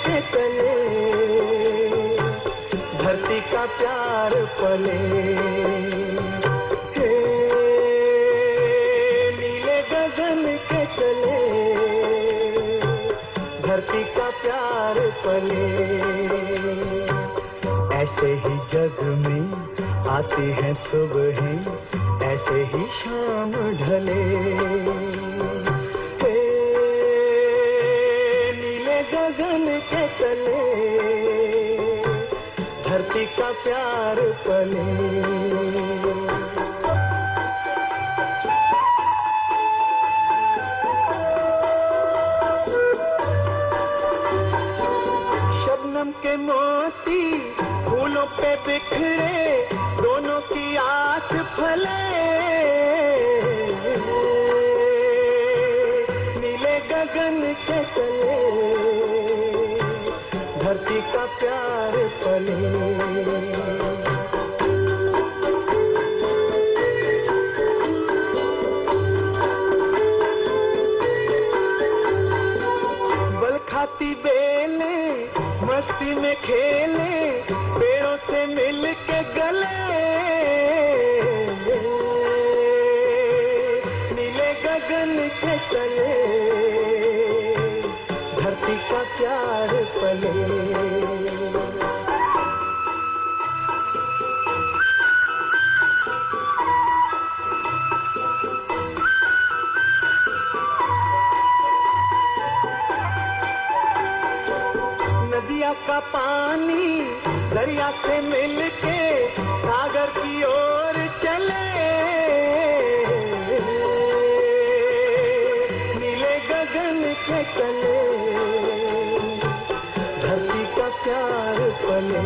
के तले धरती का प्यार पले। हे नीले गगन के तले धरती का प्यार पले। ऐसे ही जग में आती है सुबह, ऐसे ही शाम ढले। गगन के चले धरती का प्यार पले। शबनम के मोती फूलों पे बिखरे, दोनों की आस फले। गगन के तले। धरती का प्यार पले खाती बेले, मस्ती में खेले, पेड़ों से मिल के गले। नीले गगन के तले धरती का प्यार पले। नदिया का पानी दरिया से मिलके सागर की ओर पले।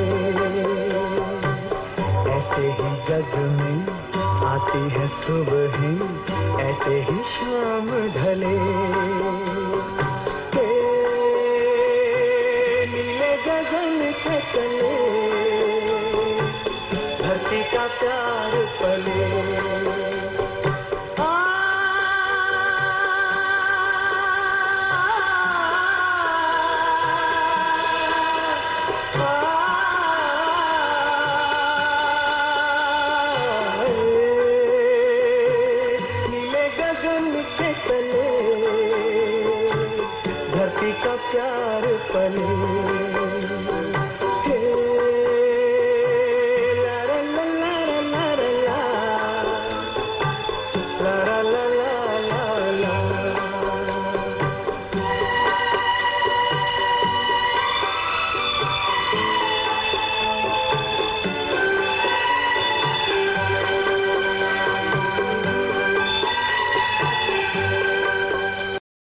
ऐसे ही जग में आती है सुबह, ऐसे ही शाम ढले। नीले गगन के तले, धरती का प्यार पले। किसी का प्यार पले। la la la